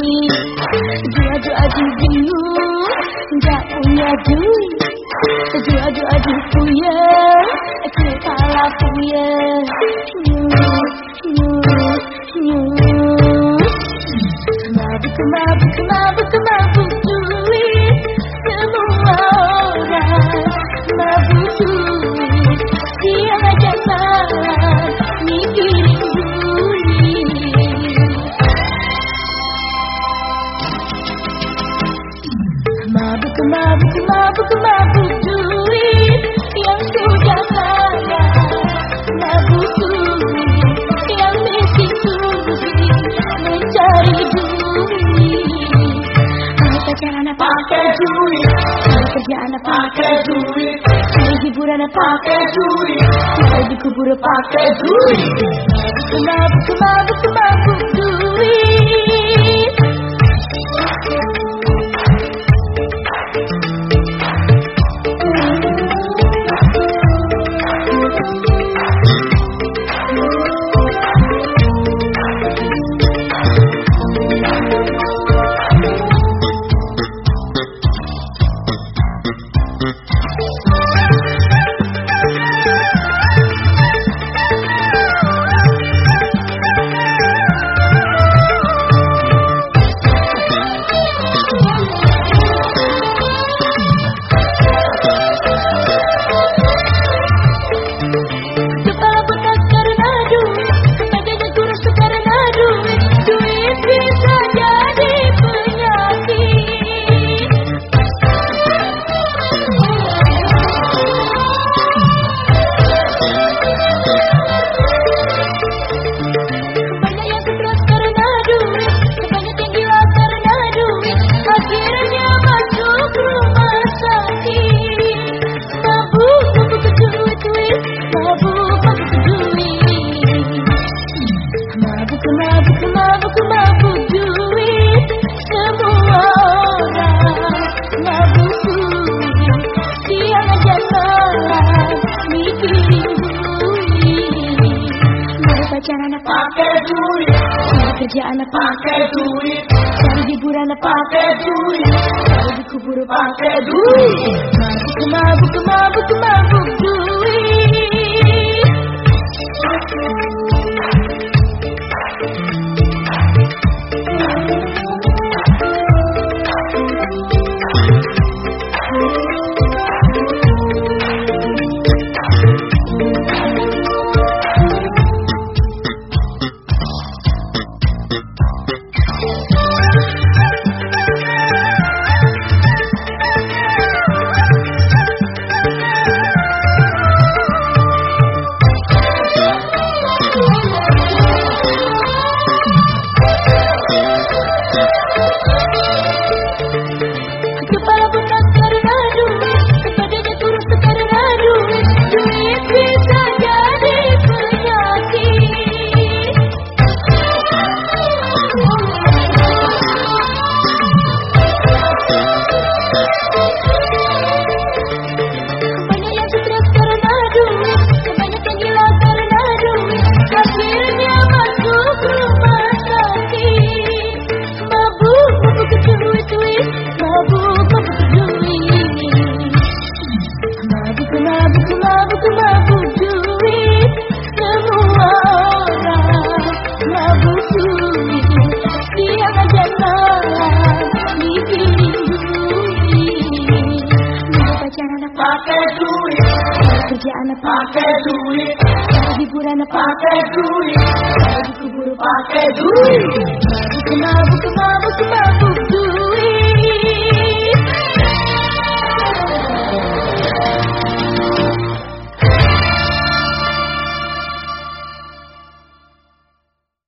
Dua-dua di bingung Gak punya duit Dua-dua di punya Kepala punya Nyut, nyut, nyut Mabuk, mabuk, mabuk, mabuk duit yang sudah kaya Mabuk duit yang miskin sulit mencari duit Kalau pacaran pakai duit Kalau kerjaan pakai duit Kalau hiburan pakai duit Kalau dikubur pakai duit Mabuk, mabuk, mabuk pakai duit. Cari kerjaan pakai duit. Cari hiburan pakai duit. Cari dikubur pakai duit. Mabuk, mabuk, mabuk, mabuk duit kerjaan pakai duit hiburan pakai duit dikubur pakai duit mabuk mabuk mabuk mabuk